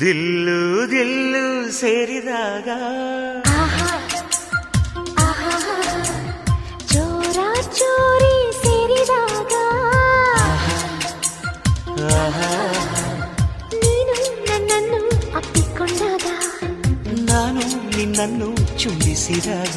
ದಿಲ್ಲು ದಿಲ್ಲು ಸೇರಿದಾಗ ಆಹಾ ಆಹಾ ಚೋರ ಚೋರಿ ಸೇರಿದಾಗ ನೀನು ನನ್ನನ್ನು ಅಪ್ಪಿಕೊಂಡಾಗ ನಾನು ನಿನ್ನನ್ನು ಚುಂಬಿಸಿದಾಗ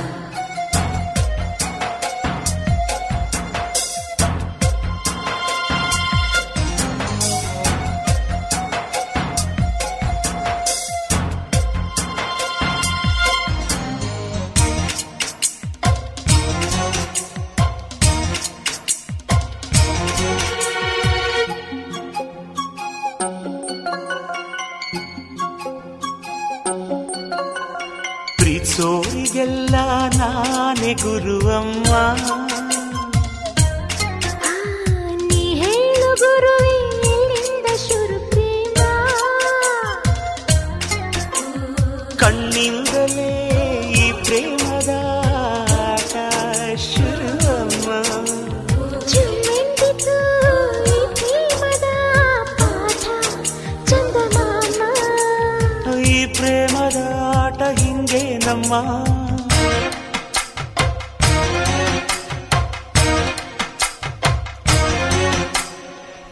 ಪ್ರೀತ್ಸೋರಿಗೆಲ್ಲ ನಾನೇ ಗುರುವಮ್ಮ ಹಿಂಗೆ ನಮ್ಮ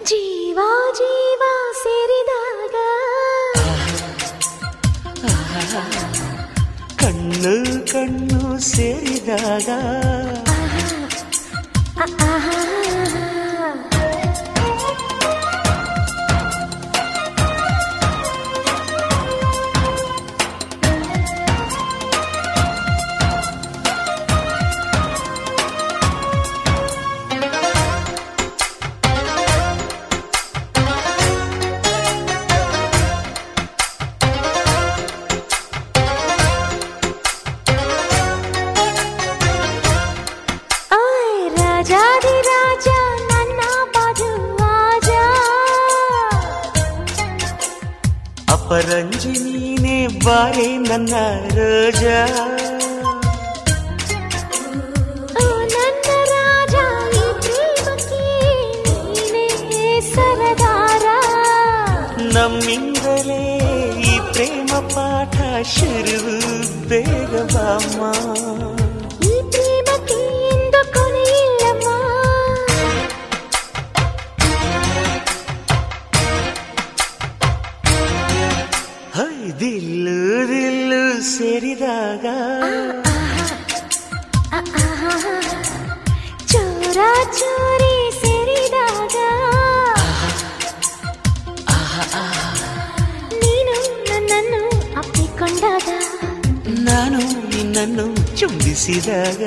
ಜೀವ ಜೀವ ಸೇರಿದಾಗ ಕಣ್ಣು ಕಣ್ಣು ಸೇರಿದಾಗ ಅಪರಂಜಿ ನೀನೆ ಬಾರೆ ನನ್ನ ರಜ. ನಮ್ಮಿಂದಲೇ ಈ ಪ್ರೇಮ ಪಾಠ ಶುರು ಬೇಗವಾಮ ಹೈ ದಿಲ್ಲು ದಿಲ್ಲು ಸೇರಿದಾಗ ಆಹಾ. ಚೋರ ಚೋರಿ ಸೇರಿದಾಗ ನೀನು ನನ್ನನ್ನು ಅಪ್ಪಿಕೊಂಡಾಗ ನಾನು ನಿನ್ನನ್ನು ಚುಂಬಿಸಿದಾಗ